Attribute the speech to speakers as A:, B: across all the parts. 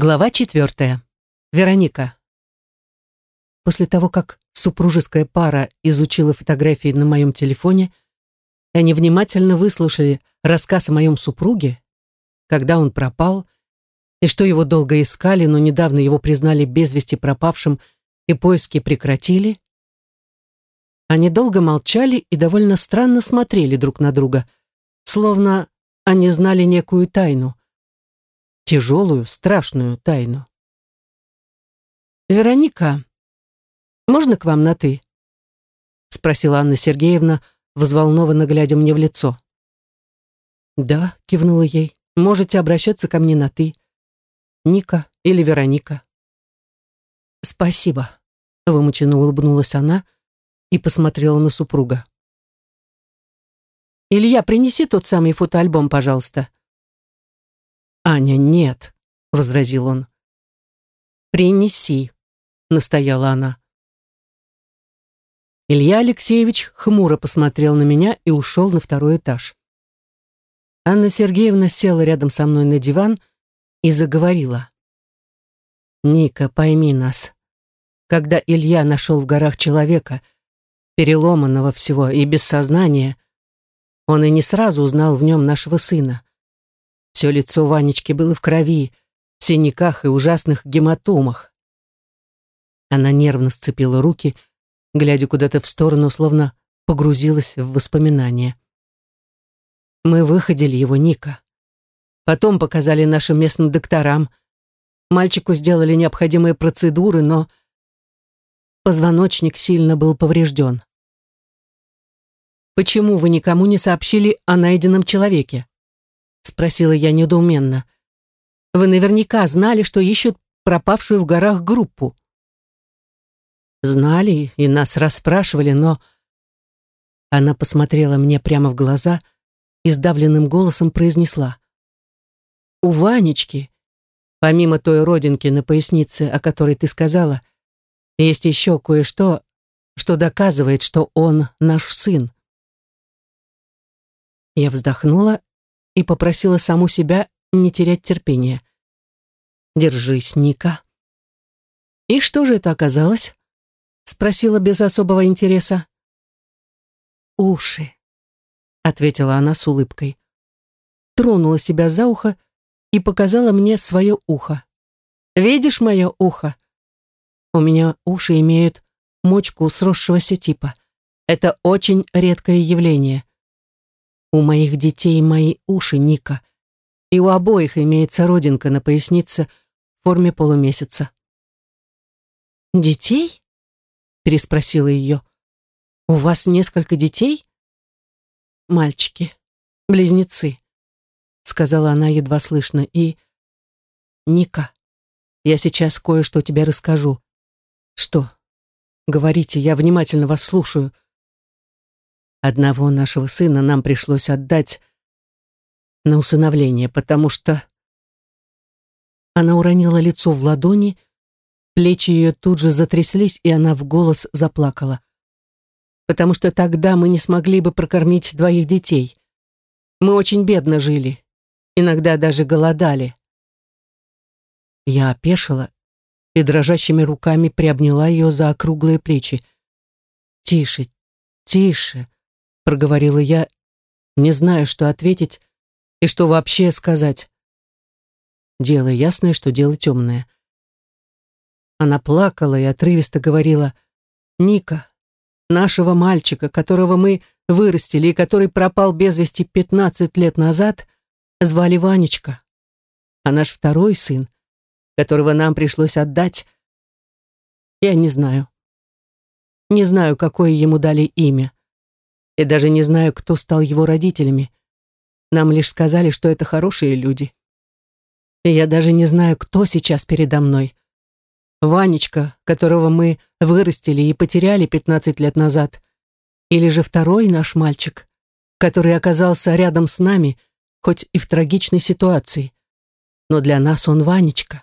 A: Глава четвертая. Вероника. После того, как супружеская пара изучила фотографии на моем телефоне, и они внимательно выслушали рассказ о моем супруге, когда он пропал, и что его долго искали, но недавно его признали без вести пропавшим и поиски прекратили, они долго молчали и довольно странно смотрели друг на друга, словно они знали некую тайну тяжелую, страшную тайну. «Вероника, можно к вам на «ты»?» — спросила Анна Сергеевна, взволнованно глядя мне в лицо. «Да», — кивнула ей, — «можете обращаться ко мне на «ты». Ника или Вероника». «Спасибо», — вымученно улыбнулась она и посмотрела на супруга. «Илья, принеси тот самый фотоальбом, пожалуйста», «Аня, нет», — возразил он. «Принеси», — настояла она. Илья Алексеевич хмуро посмотрел на меня и ушел на второй этаж. Анна Сергеевна села рядом со мной на диван и заговорила. «Ника, пойми нас. Когда Илья нашел в горах человека, переломанного всего и без сознания, он и не сразу узнал в нем нашего сына. Все лицо Ванечки было в крови, в синяках и ужасных гематомах. Она нервно сцепила руки, глядя куда-то в сторону, словно погрузилась в воспоминания. Мы выходили его, Ника. Потом показали нашим местным докторам. Мальчику сделали необходимые процедуры, но позвоночник сильно был поврежден. Почему вы никому не сообщили о найденном человеке? Спросила я недоуменно. Вы наверняка знали, что ищут пропавшую в горах группу. Знали и нас расспрашивали, но... Она посмотрела мне прямо в глаза и сдавленным голосом произнесла. «У Ванечки, помимо той родинки на пояснице, о которой ты сказала, есть еще кое-что, что доказывает, что он наш сын». Я вздохнула и попросила саму себя не терять терпения. «Держись, Ника». «И что же это оказалось?» — спросила без особого интереса. «Уши», — ответила она с улыбкой. Тронула себя за ухо и показала мне свое ухо. «Видишь мое ухо? У меня уши имеют мочку сросшегося типа. Это очень редкое явление. У моих детей мои уши, Ника. И у обоих имеется родинка на пояснице в форме полумесяца. «Детей?» — переспросила ее. «У вас несколько детей?» «Мальчики, близнецы», — сказала она едва слышно. «И... Ника, я сейчас кое-что тебе расскажу». «Что?» «Говорите, я внимательно вас слушаю», — Одного нашего сына нам пришлось отдать на усыновление, потому что... Она уронила лицо в ладони, плечи ее тут же затряслись, и она в голос заплакала. Потому что тогда мы не смогли бы прокормить двоих детей. Мы очень бедно жили, иногда даже голодали. Я опешила и дрожащими руками приобняла ее за округлые плечи. «Тише, тише», проговорила я, не зная, что ответить и что вообще сказать. Дело ясное, что дело темное. Она плакала и отрывисто говорила, «Ника, нашего мальчика, которого мы вырастили и который пропал без вести пятнадцать лет назад, звали Ванечка, а наш второй сын, которого нам пришлось отдать, я не знаю. Не знаю, какое ему дали имя. И даже не знаю, кто стал его родителями. Нам лишь сказали, что это хорошие люди. И я даже не знаю, кто сейчас передо мной. Ванечка, которого мы вырастили и потеряли 15 лет назад. Или же второй наш мальчик, который оказался рядом с нами, хоть и в трагичной ситуации. Но для нас он Ванечка.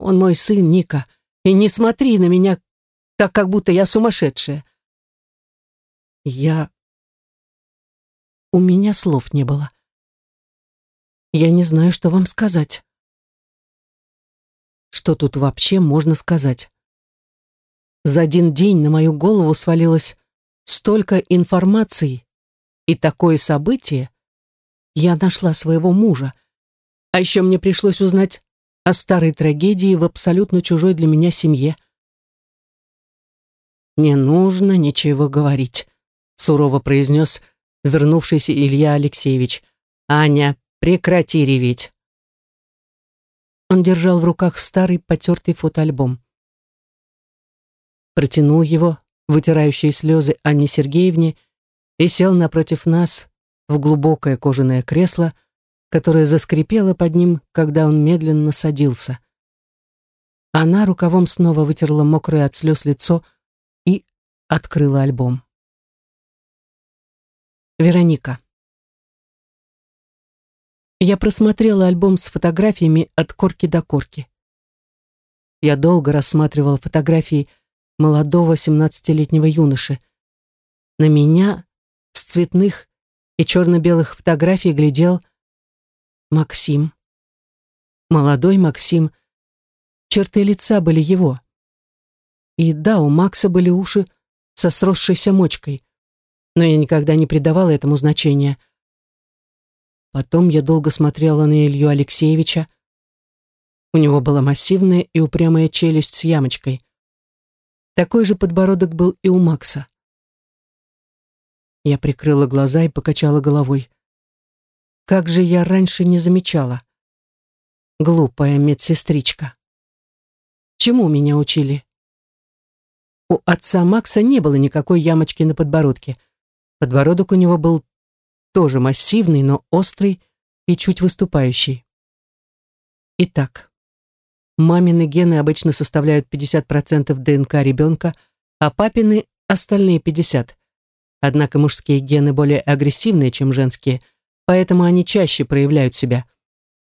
A: Он мой сын Ника. И не смотри на меня так, как будто я сумасшедшая. Я... У меня слов не было. Я не знаю, что вам сказать. Что тут вообще можно сказать? За один день на мою голову свалилось столько информации и такое событие. Я нашла своего мужа. А еще мне пришлось узнать о старой трагедии в абсолютно чужой для меня семье. «Не нужно ничего говорить», — сурово произнес вернувшийся Илья Алексеевич. «Аня, прекрати реветь». Он держал в руках старый потертый фотоальбом. Протянул его, вытирающие слезы Анне Сергеевне, и сел напротив нас в глубокое кожаное кресло, которое заскрипело под ним, когда он медленно садился. Она рукавом снова вытерла мокрое от слез лицо и открыла альбом. Вероника. Я просмотрела альбом с фотографиями от корки до корки. Я долго рассматривала фотографии молодого 17-летнего юноши. На меня с цветных и черно-белых фотографий глядел Максим. Молодой Максим. Черты лица были его. И да, у Макса были уши со сросшейся мочкой но я никогда не придавала этому значения. Потом я долго смотрела на Илью Алексеевича. У него была массивная и упрямая челюсть с ямочкой. Такой же подбородок был и у Макса. Я прикрыла глаза и покачала головой. Как же я раньше не замечала. Глупая медсестричка. Чему меня учили? У отца Макса не было никакой ямочки на подбородке — Подбородок у него был тоже массивный, но острый и чуть выступающий. Итак, мамины гены обычно составляют 50% ДНК ребенка, а папины – остальные 50%. Однако мужские гены более агрессивные, чем женские, поэтому они чаще проявляют себя.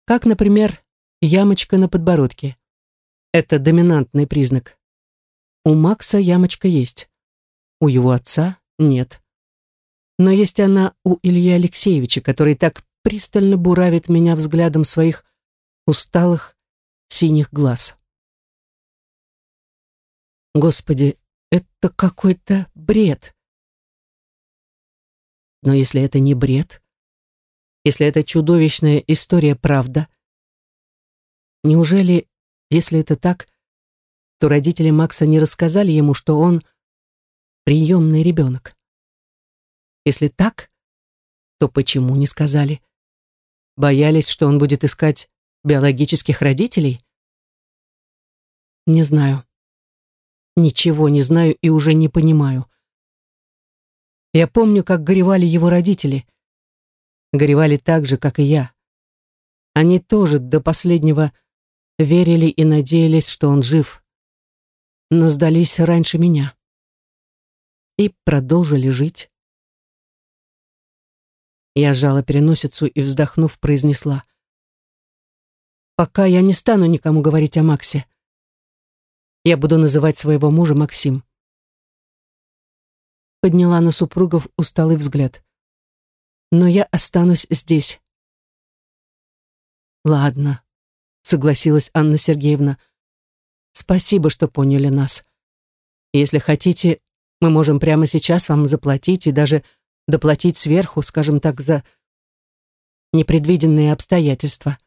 A: Как, например, ямочка на подбородке. Это доминантный признак. У Макса ямочка есть. У его отца нет но есть она у Ильи Алексеевича, который так пристально буравит меня взглядом своих усталых синих глаз. Господи, это какой-то бред. Но если это не бред, если это чудовищная история правда, неужели, если это так, то родители Макса не рассказали ему, что он приемный ребенок? Если так, то почему не сказали? Боялись, что он будет искать биологических родителей? Не знаю. Ничего не знаю и уже не понимаю. Я помню, как горевали его родители. Горевали так же, как и я. Они тоже до последнего верили и надеялись, что он жив. Но сдались раньше меня. И продолжили жить. Я сжала переносицу и, вздохнув, произнесла. «Пока я не стану никому говорить о Максе. Я буду называть своего мужа Максим». Подняла на супругов усталый взгляд. «Но я останусь здесь». «Ладно», — согласилась Анна Сергеевна. «Спасибо, что поняли нас. Если хотите, мы можем прямо сейчас вам заплатить и даже доплатить сверху, скажем так, за непредвиденные обстоятельства.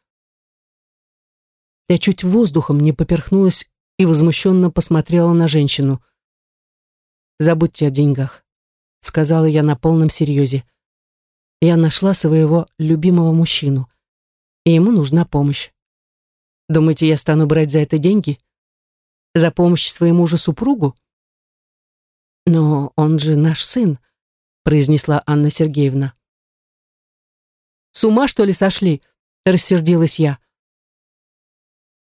A: Я чуть воздухом не поперхнулась и возмущенно посмотрела на женщину. «Забудьте о деньгах», — сказала я на полном серьезе. «Я нашла своего любимого мужчину, и ему нужна помощь. Думаете, я стану брать за это деньги? За помощь своему же супругу? Но он же наш сын», произнесла Анна Сергеевна. «С ума, что ли, сошли?» — рассердилась я.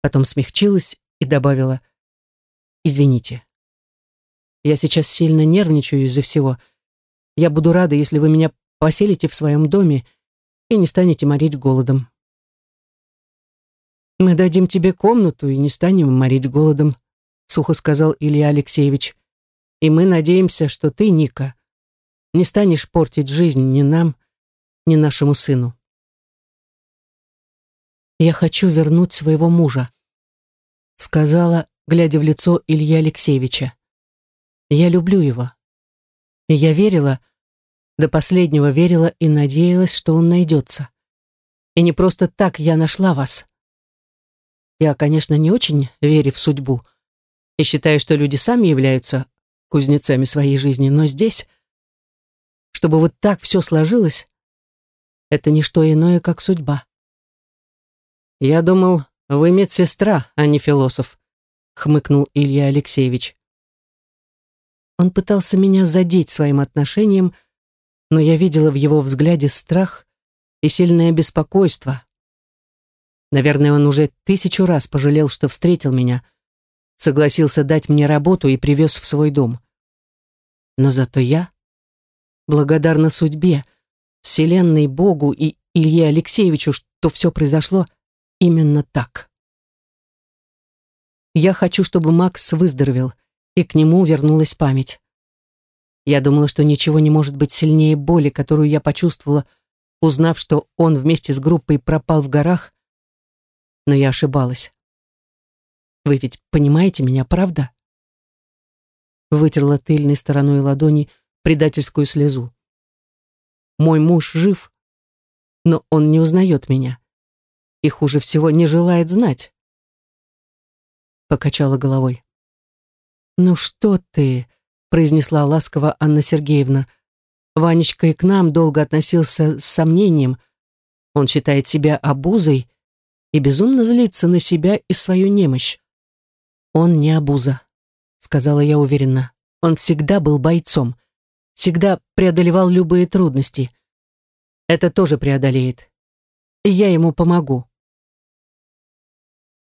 A: Потом смягчилась и добавила, «Извините, я сейчас сильно нервничаю из-за всего. Я буду рада, если вы меня поселите в своем доме и не станете морить голодом». «Мы дадим тебе комнату и не станем морить голодом», — сухо сказал Илья Алексеевич. «И мы надеемся, что ты, Ника, не станешь портить жизнь ни нам, ни нашему сыну. Я хочу вернуть своего мужа. сказала, глядя в лицо Ильи Алексеевича. «Я люблю его. И я верила, до последнего верила и надеялась, что он найдется. И не просто так я нашла вас. Я, конечно, не очень верю в судьбу и считаю, что люди сами являются кузнецами своей жизни, но здесь, чтобы вот так все сложилось, это не что иное, как судьба. Я думал, вы медсестра, а не философ, хмыкнул Илья Алексеевич. Он пытался меня задеть своим отношением, но я видела в его взгляде страх и сильное беспокойство. Наверное, он уже тысячу раз пожалел, что встретил меня, согласился дать мне работу и привез в свой дом. Но зато я, благодарна судьбе, Вселенной, Богу и Илье Алексеевичу, что все произошло именно так. Я хочу, чтобы Макс выздоровел, и к нему вернулась память. Я думала, что ничего не может быть сильнее боли, которую я почувствовала, узнав, что он вместе с группой пропал в горах, но я ошибалась. Вы ведь понимаете меня, правда? Вытерла тыльной стороной ладони предательскую слезу. Мой муж жив, но он не узнает меня. И хуже всего не желает знать. Покачала головой. «Ну что ты?» — произнесла ласково Анна Сергеевна. «Ванечка и к нам долго относился с сомнением. Он считает себя обузой и безумно злится на себя и свою немощь. Он не обуза, сказала я уверенно. Он всегда был бойцом, всегда преодолевал любые трудности. Это тоже преодолеет. И я ему помогу.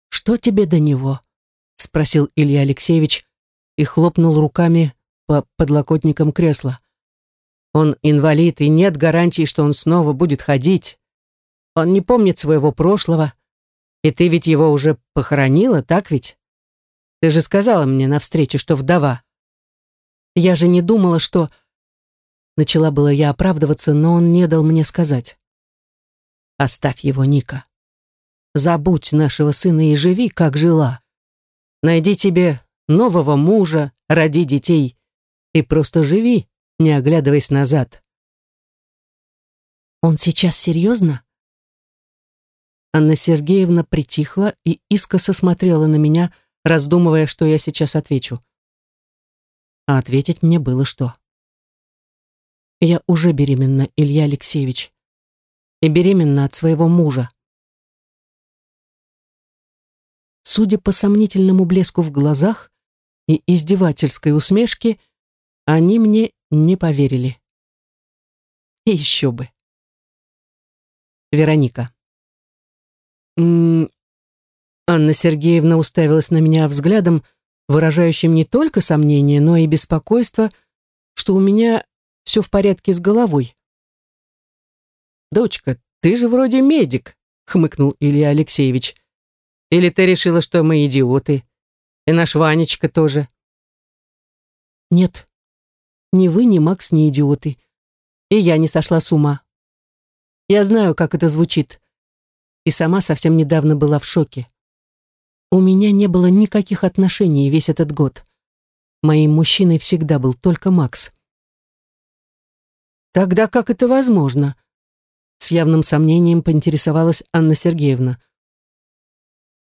A: Что тебе до него? спросил Илья Алексеевич и хлопнул руками по подлокотникам кресла. Он инвалид, и нет гарантии, что он снова будет ходить. Он не помнит своего прошлого, и ты ведь его уже похоронила, так ведь? Ты же сказала мне на встрече, что вдова. Я же не думала, что... Начала было я оправдываться, но он не дал мне сказать. Оставь его, Ника. Забудь нашего сына и живи, как жила. Найди тебе нового мужа, роди детей и просто живи, не оглядываясь назад. Он сейчас серьезно? Анна Сергеевна притихла и искоса смотрела на меня, раздумывая, что я сейчас отвечу. А ответить мне было что. Я уже беременна, Илья Алексеевич. И беременна от своего мужа. Судя по сомнительному блеску в глазах и издевательской усмешке, они мне не поверили. И еще бы. Вероника. Анна Сергеевна уставилась на меня взглядом, выражающим не только сомнение, но и беспокойство, что у меня все в порядке с головой. «Дочка, ты же вроде медик», — хмыкнул Илья Алексеевич. «Или ты решила, что мы идиоты? И наш Ванечка тоже?» «Нет, ни вы, ни Макс не идиоты. И я не сошла с ума. Я знаю, как это звучит и сама совсем недавно была в шоке. У меня не было никаких отношений весь этот год. Моим мужчиной всегда был только Макс. «Тогда как это возможно?» С явным сомнением поинтересовалась Анна Сергеевна.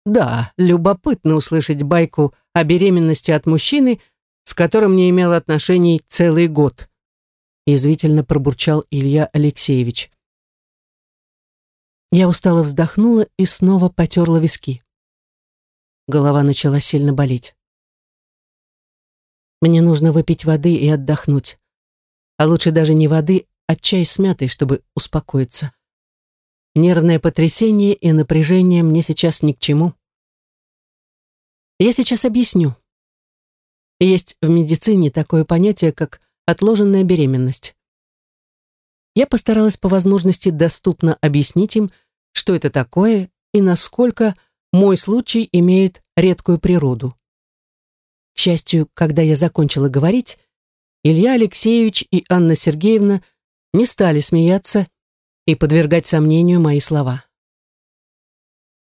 A: «Да, любопытно услышать байку о беременности от мужчины, с которым не имел отношений целый год», язвительно пробурчал Илья Алексеевич. Я устало вздохнула и снова потерла виски. Голова начала сильно болеть. Мне нужно выпить воды и отдохнуть. А лучше даже не воды, а чай с мятой, чтобы успокоиться. Нервное потрясение и напряжение мне сейчас ни к чему. Я сейчас объясню. Есть в медицине такое понятие, как отложенная беременность. Я постаралась по возможности доступно объяснить им, что это такое и насколько мой случай имеет редкую природу. К счастью, когда я закончила говорить, Илья Алексеевич и Анна Сергеевна не стали смеяться и подвергать сомнению мои слова.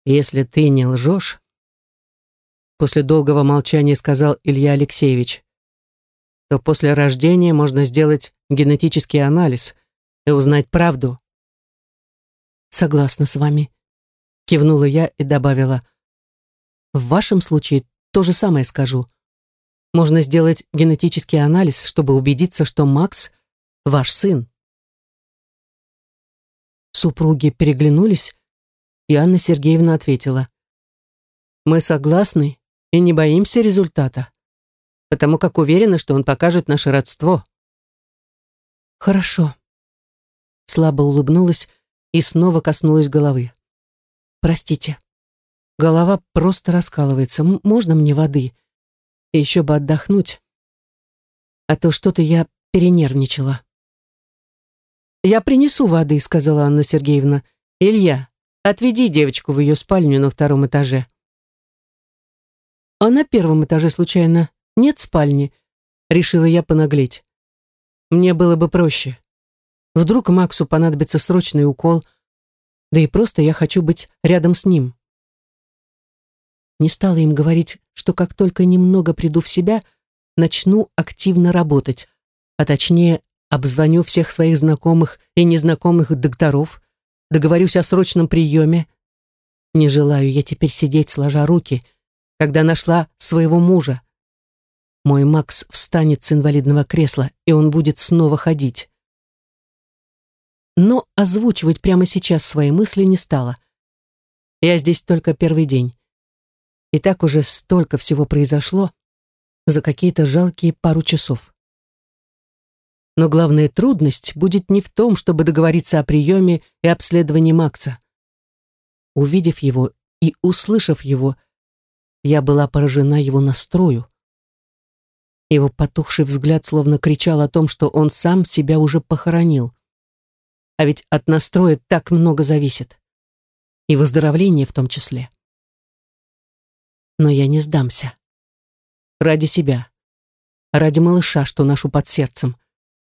A: «Если ты не лжешь, после долгого молчания сказал Илья Алексеевич, то после рождения можно сделать генетический анализ и узнать правду. Согласна с вами, кивнула я и добавила. В вашем случае то же самое скажу. Можно сделать генетический анализ, чтобы убедиться, что Макс — ваш сын. Супруги переглянулись, и Анна Сергеевна ответила. «Мы согласны и не боимся результата, потому как уверены, что он покажет наше родство». «Хорошо», — слабо улыбнулась и снова коснулась головы. «Простите, голова просто раскалывается. Можно мне воды?» И еще бы отдохнуть. А то что-то я перенервничала. «Я принесу воды», — сказала Анна Сергеевна. «Илья, отведи девочку в ее спальню на втором этаже». «А на первом этаже, случайно, нет спальни?» — решила я понаглеть. «Мне было бы проще. Вдруг Максу понадобится срочный укол, да и просто я хочу быть рядом с ним». Не стала им говорить, что как только немного приду в себя, начну активно работать, а точнее обзвоню всех своих знакомых и незнакомых докторов, договорюсь о срочном приеме. Не желаю я теперь сидеть сложа руки, когда нашла своего мужа. Мой Макс встанет с инвалидного кресла, и он будет снова ходить. Но озвучивать прямо сейчас свои мысли не стала. Я здесь только первый день. И так уже столько всего произошло за какие-то жалкие пару часов. Но главная трудность будет не в том, чтобы договориться о приеме и обследовании Макса. Увидев его и услышав его, я была поражена его настрою. Его потухший взгляд словно кричал о том, что он сам себя уже похоронил. А ведь от настроя так много зависит. И выздоровление в том числе но я не сдамся. Ради себя. Ради малыша, что ношу под сердцем.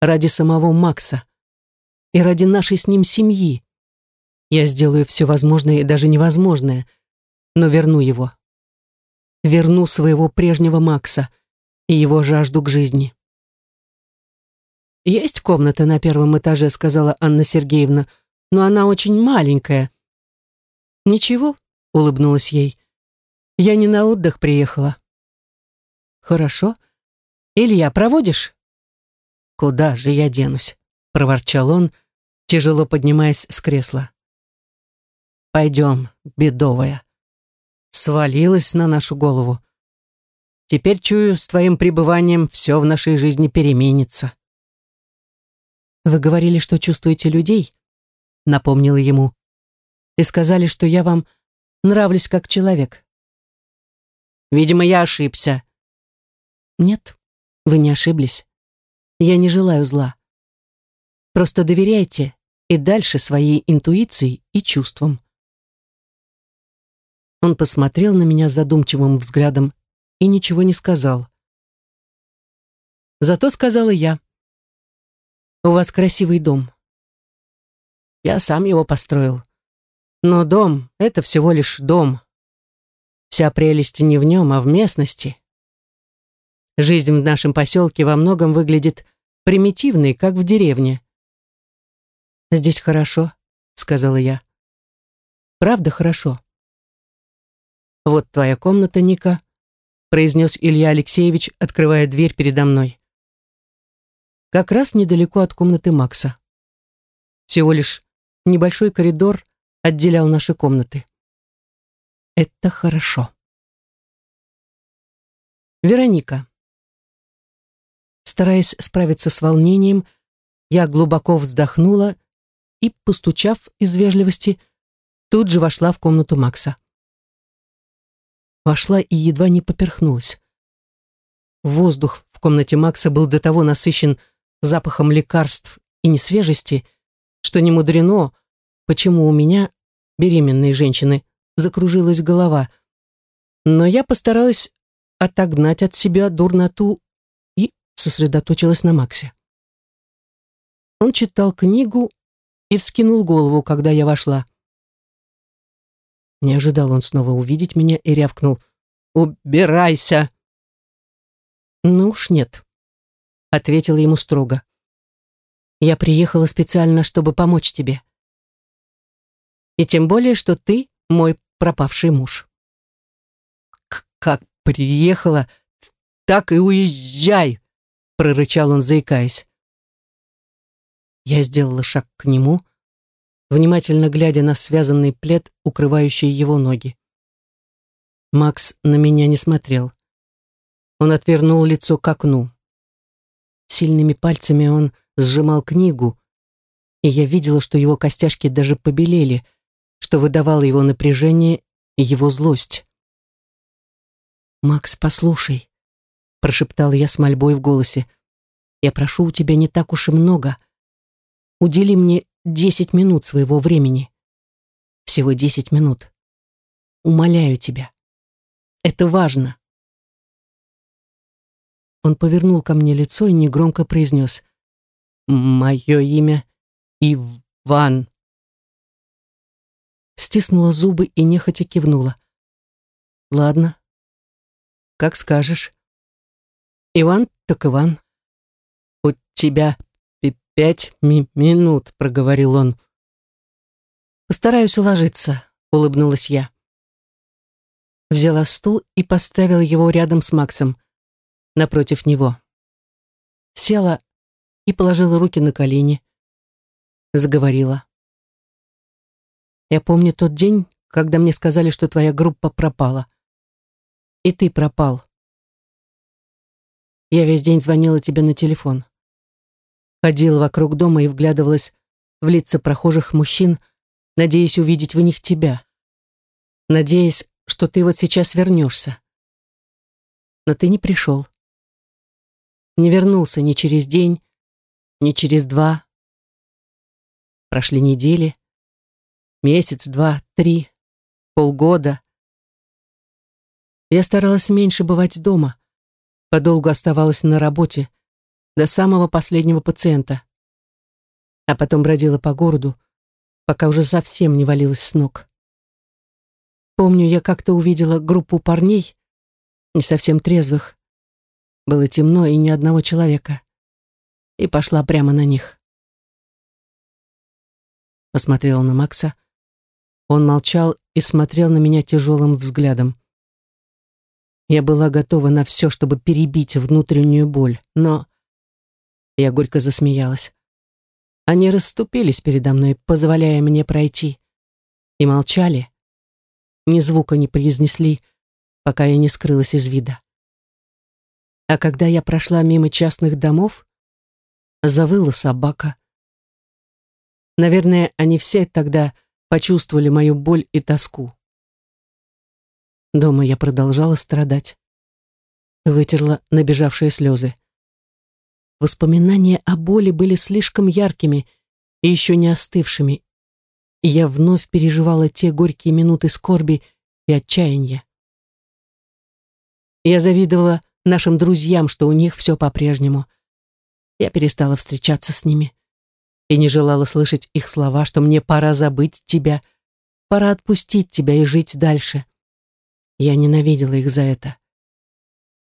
A: Ради самого Макса. И ради нашей с ним семьи. Я сделаю все возможное и даже невозможное, но верну его. Верну своего прежнего Макса и его жажду к жизни. «Есть комната на первом этаже», — сказала Анна Сергеевна, «но она очень маленькая». «Ничего», — улыбнулась ей, я не на отдых приехала. Хорошо. Илья, проводишь? Куда же я денусь? Проворчал он, тяжело поднимаясь с кресла. Пойдем, бедовая. Свалилась на нашу голову. Теперь, чую, с твоим пребыванием все в нашей жизни переменится. Вы говорили, что чувствуете людей, напомнила ему, и сказали, что я вам нравлюсь как человек. Видимо, я ошибся. Нет, вы не ошиблись. Я не желаю зла. Просто доверяйте и дальше своей интуиции и чувствам. Он посмотрел на меня задумчивым взглядом и ничего не сказал. Зато сказала я. «У вас красивый дом». Я сам его построил. Но дом — это всего лишь дом. Вся прелесть не в нем, а в местности. Жизнь в нашем поселке во многом выглядит примитивной, как в деревне. «Здесь хорошо», — сказала я. «Правда хорошо». «Вот твоя комната, Ника», — произнес Илья Алексеевич, открывая дверь передо мной. Как раз недалеко от комнаты Макса. Всего лишь небольшой коридор отделял наши комнаты. Это хорошо. Вероника. Стараясь справиться с волнением, я глубоко вздохнула и, постучав из вежливости, тут же вошла в комнату Макса. Вошла и едва не поперхнулась. Воздух в комнате Макса был до того насыщен запахом лекарств и несвежести, что не мудрено, почему у меня, беременной женщины, закружилась голова. Но я постаралась отогнать от себя дурноту и сосредоточилась на Максе. Он читал книгу и вскинул голову, когда я вошла. Не ожидал он снова увидеть меня и рявкнул. убирайся!» «Ну уж нет», — ответила ему строго. «Я приехала специально, чтобы помочь тебе. И тем более, что ты мой пропавший муж». «Как приехала, так и уезжай!» — прорычал он, заикаясь. Я сделала шаг к нему, внимательно глядя на связанный плед, укрывающий его ноги. Макс на меня не смотрел. Он отвернул лицо к окну. Сильными пальцами он сжимал книгу, и я видела, что его костяшки даже побелели, что выдавало его напряжение и его злость. «Макс, послушай», — прошептала я с мольбой в голосе, «я прошу у тебя не так уж и много. Удели мне десять минут своего времени. Всего десять минут. Умоляю тебя». Это важно. Он повернул ко мне лицо и негромко произнес. «Мое имя Иван». Стиснула зубы и нехотя кивнула. «Ладно. Как скажешь. Иван так Иван. У тебя пять ми минут», — проговорил он. «Постараюсь уложиться», — улыбнулась я взяла стул и поставила его рядом с Максом, напротив него. Села и положила руки на колени. Заговорила. «Я помню тот день, когда мне сказали, что твоя группа пропала. И ты пропал. Я весь день звонила тебе на телефон. Ходила вокруг дома и вглядывалась в лица прохожих мужчин, надеясь увидеть в них тебя. Надеясь, что ты вот сейчас вернешься. Но ты не пришел. Не вернулся ни через день, ни через два. Прошли недели, месяц, два, три, полгода. Я старалась меньше бывать дома, подолгу оставалась на работе, до самого последнего пациента. А потом бродила по городу, пока уже совсем не валилась с ног. Помню, я как-то увидела группу парней, не совсем трезвых. Было темно и ни одного человека. И пошла прямо на них. Посмотрела на Макса. Он молчал и смотрел на меня тяжелым взглядом. Я была готова на все, чтобы перебить внутреннюю боль, но... Я горько засмеялась. Они расступились передо мной, позволяя мне пройти. И молчали ни звука не произнесли, пока я не скрылась из вида. А когда я прошла мимо частных домов, завыла собака. Наверное, они все тогда почувствовали мою боль и тоску. Дома я продолжала страдать. Вытерла набежавшие слезы. Воспоминания о боли были слишком яркими и еще не остывшими, и я вновь переживала те горькие минуты скорби и отчаяния. Я завидовала нашим друзьям, что у них все по-прежнему. Я перестала встречаться с ними и не желала слышать их слова, что мне пора забыть тебя, пора отпустить тебя и жить дальше. Я ненавидела их за это.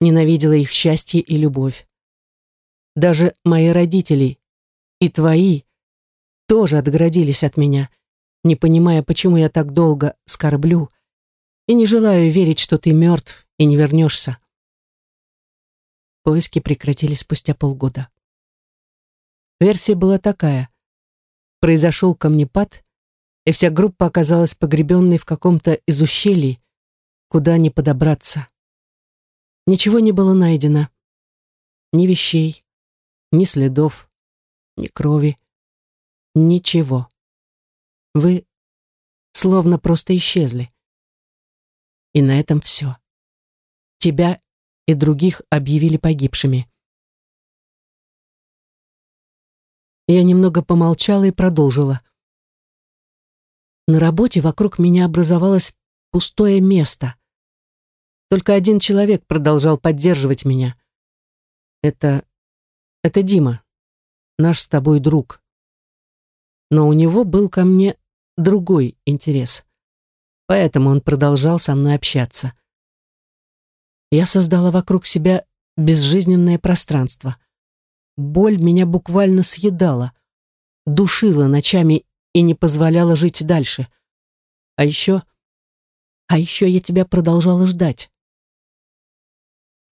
A: Ненавидела их счастье и любовь. Даже мои родители и твои тоже отгородились от меня — не понимая, почему я так долго скорблю, и не желаю верить, что ты мертв и не вернешься. Поиски прекратились спустя полгода. Версия была такая. Произошел камнепад, и вся группа оказалась погребенной в каком-то из ущелий, куда не подобраться. Ничего не было найдено. Ни вещей, ни следов, ни крови, ничего. Вы словно просто исчезли. И на этом все. Тебя и других объявили погибшими. Я немного помолчала и продолжила. На работе вокруг меня образовалось пустое место. Только один человек продолжал поддерживать меня. Это... это Дима, наш с тобой друг. Но у него был ко мне другой интерес. Поэтому он продолжал со мной общаться. Я создала вокруг себя безжизненное пространство. Боль меня буквально съедала, душила ночами и не позволяла жить дальше. А еще... А еще я тебя продолжала ждать.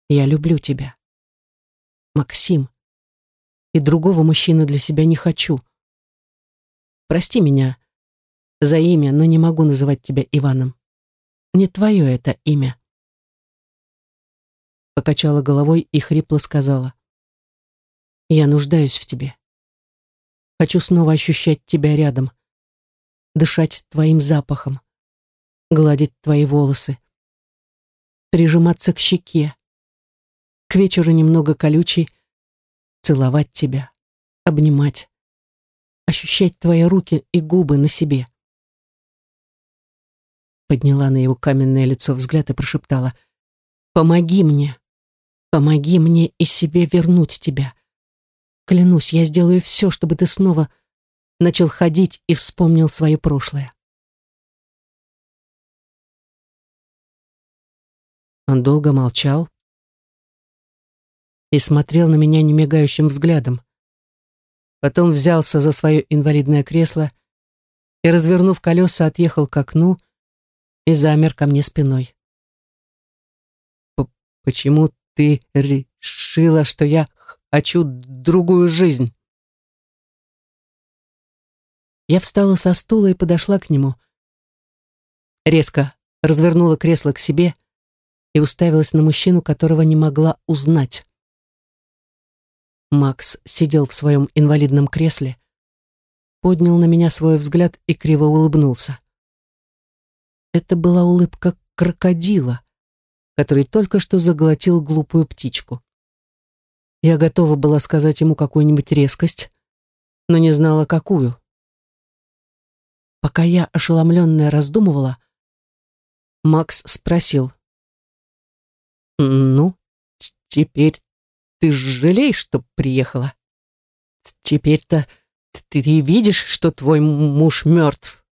A: Я люблю тебя. Максим. И другого мужчины для себя не хочу. Прости меня за имя, но не могу называть тебя Иваном. Не твое это имя. Покачала головой и хрипло сказала. Я нуждаюсь в тебе. Хочу снова ощущать тебя рядом, дышать твоим запахом, гладить твои волосы, прижиматься к щеке, к вечеру немного колючий, целовать тебя, обнимать, ощущать твои руки и губы на себе. Подняла на его каменное лицо взгляд и прошептала «Помоги мне, помоги мне и себе вернуть тебя. Клянусь, я сделаю все, чтобы ты снова начал ходить и вспомнил свое прошлое». Он долго молчал, и смотрел на меня немигающим взглядом. Потом взялся за свое инвалидное кресло и, развернув колеса, отъехал к окну и замер ко мне спиной. «Почему ты решила, что я хочу другую жизнь?» Я встала со стула и подошла к нему. Резко развернула кресло к себе и уставилась на мужчину, которого не могла узнать. Макс сидел в своем инвалидном кресле, поднял на меня свой взгляд и криво улыбнулся. Это была улыбка крокодила, который только что заглотил глупую птичку. Я готова была сказать ему какую-нибудь резкость, но не знала, какую. Пока я, ошеломленная, раздумывала, Макс спросил. «Ну, теперь ты жалеешь, что приехала? Теперь-то ты видишь, что твой муж мертв.